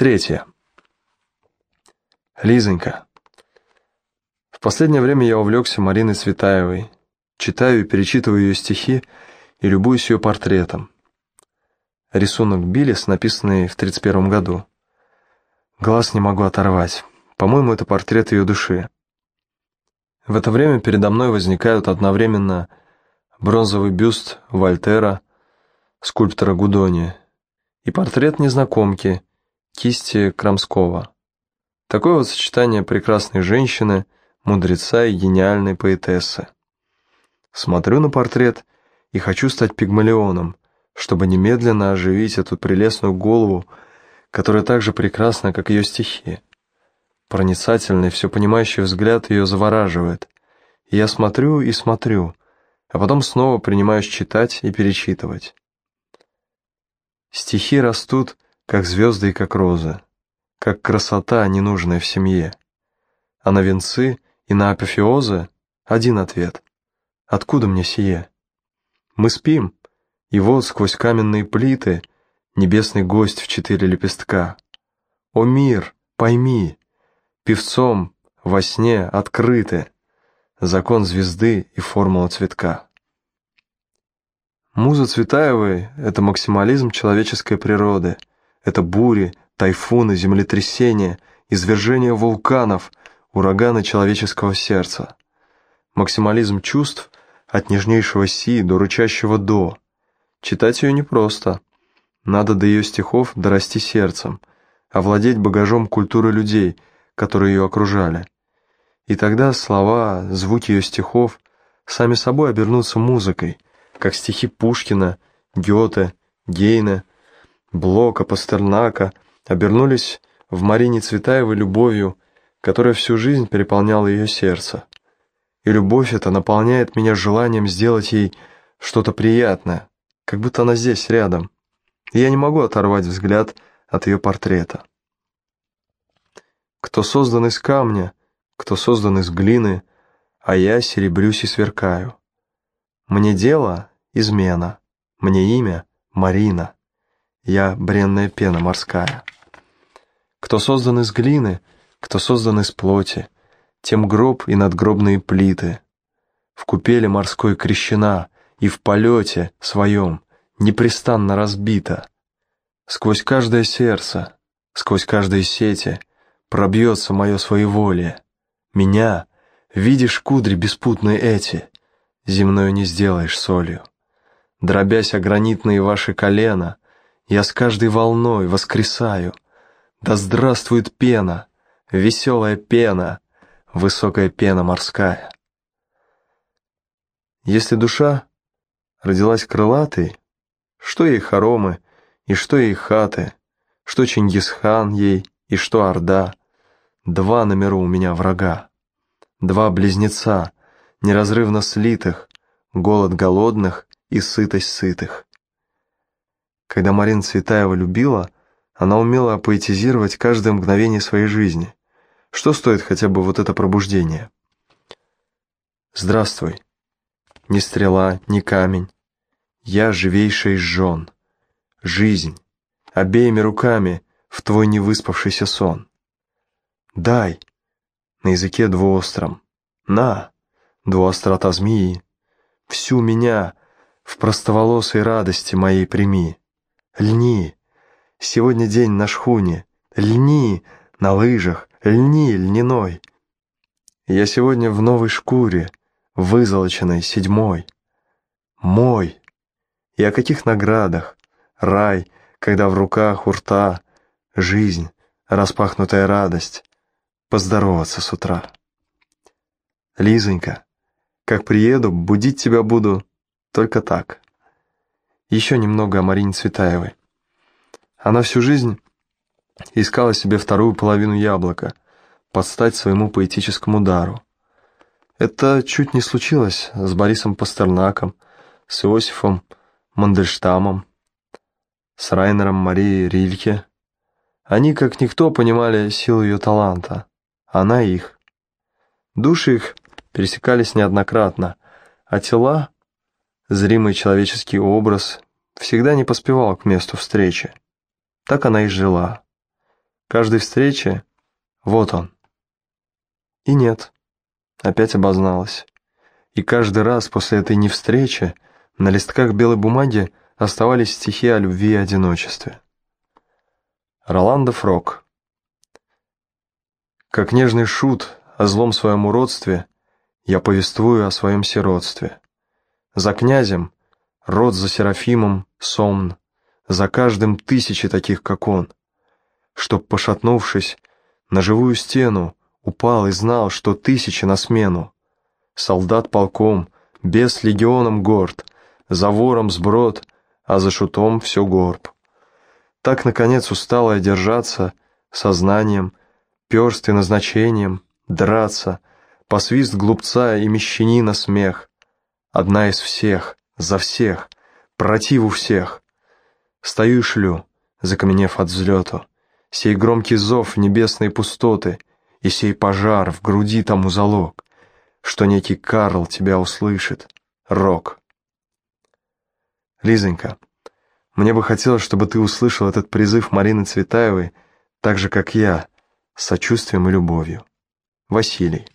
Третье. Лизонька. В последнее время я увлекся Мариной Цветаевой. Читаю и перечитываю ее стихи и любуюсь ее портретом. Рисунок Биллис, написанный в 31 году. Глаз не могу оторвать. По-моему, это портрет ее души. В это время передо мной возникают одновременно бронзовый бюст Вольтера, скульптора Гудони, и портрет незнакомки, кисти Крамского. Такое вот сочетание прекрасной женщины, мудреца и гениальной поэтессы. Смотрю на портрет и хочу стать пигмалионом, чтобы немедленно оживить эту прелестную голову, которая так же прекрасна, как ее стихи. Проницательный, все понимающий взгляд ее завораживает. И я смотрю и смотрю, а потом снова принимаюсь читать и перечитывать. Стихи растут, как звезды и как розы, как красота, ненужная в семье. А на венцы и на апофеозы один ответ. Откуда мне сие? Мы спим, и вот сквозь каменные плиты небесный гость в четыре лепестка. О мир, пойми, певцом во сне открыты закон звезды и формула цветка. Муза Цветаевой — это максимализм человеческой природы, это бури, тайфуны, землетрясения, извержения вулканов, ураганы человеческого сердца. Максимализм чувств от нежнейшего си до рычащего до. Читать ее непросто. Надо до ее стихов дорасти сердцем, овладеть багажом культуры людей, которые ее окружали. И тогда слова, звуки ее стихов сами собой обернутся музыкой — как стихи Пушкина, Гёте, Гейна, Блока, Пастернака обернулись в Марине Цветаевой любовью, которая всю жизнь переполняла ее сердце. И любовь эта наполняет меня желанием сделать ей что-то приятное, как будто она здесь, рядом. И я не могу оторвать взгляд от ее портрета. Кто создан из камня, кто создан из глины, а я серебрюсь и сверкаю. Мне дело измена. Мне имя Марина. Я бренная пена морская. Кто создан из глины, кто создан из плоти, тем гроб и надгробные плиты. В купеле морской крещена и в полете своем непрестанно разбита. Сквозь каждое сердце, сквозь каждые сети пробьется мое своеволие. Меня, видишь кудри беспутные эти, земною не сделаешь солью дробясь о гранитные ваши колена, я с каждой волной воскресаю. Да здравствует пена, веселая пена, высокая пена морская. Если душа родилась крылатой, что ей хоромы и что ей хаты, что Чингисхан ей и что Орда, два на миру у меня врага, два близнеца, неразрывно слитых, голод голодных и сытость сытых. Когда Марина Цветаева любила, она умела поэтизировать каждое мгновение своей жизни. Что стоит хотя бы вот это пробуждение? Здравствуй. Ни стрела, ни камень. Я живейший из жен. Жизнь. Обеими руками в твой невыспавшийся сон. Дай. На языке двуостром. На. Двуострота змеи. Всю меня в простоволосой радости моей прими. Льни, сегодня день на шхуне, льни на лыжах, льни льняной. Я сегодня в новой шкуре, вызолоченной седьмой. Мой. И о каких наградах? Рай, когда в руках у рта жизнь, распахнутая радость, поздороваться с утра. Лизонька, как приеду, будить тебя буду только так. Еще немного о Марине Цветаевой. Она всю жизнь искала себе вторую половину яблока, подстать своему поэтическому дару. Это чуть не случилось с Борисом Пастернаком, с Иосифом Мандельштамом, с Райнером Марией Рильке. Они, как никто, понимали силу ее таланта, она их. Души их пересекались неоднократно, а тела Зримый человеческий образ всегда не поспевал к месту встречи. Так она и жила. каждой встрече вот он. И нет, опять обозналась. И каждый раз после этой невстречи на листках белой бумаги оставались стихи о любви и одиночестве. Роландо Фрок Как нежный шут о злом своем уродстве Я повествую о своем сиротстве. За князем, род за Серафимом, сомн, За каждым тысячи таких, как он, Чтоб, пошатнувшись, на живую стену Упал и знал, что тысячи на смену. Солдат полком, без легионом горд, За вором сброд, а за шутом все горб. Так, наконец, устала держаться, сознанием, перст и назначением, драться, посвист глупца и мещанина смех. Одна из всех, за всех, противу всех. Стою и шлю, закаменев от взлету, сей громкий зов небесной пустоты и сей пожар в груди тому залог, что некий Карл тебя услышит, рок. Лизонька, мне бы хотелось, чтобы ты услышал этот призыв Марины Цветаевой так же, как я, с сочувствием и любовью. Василий.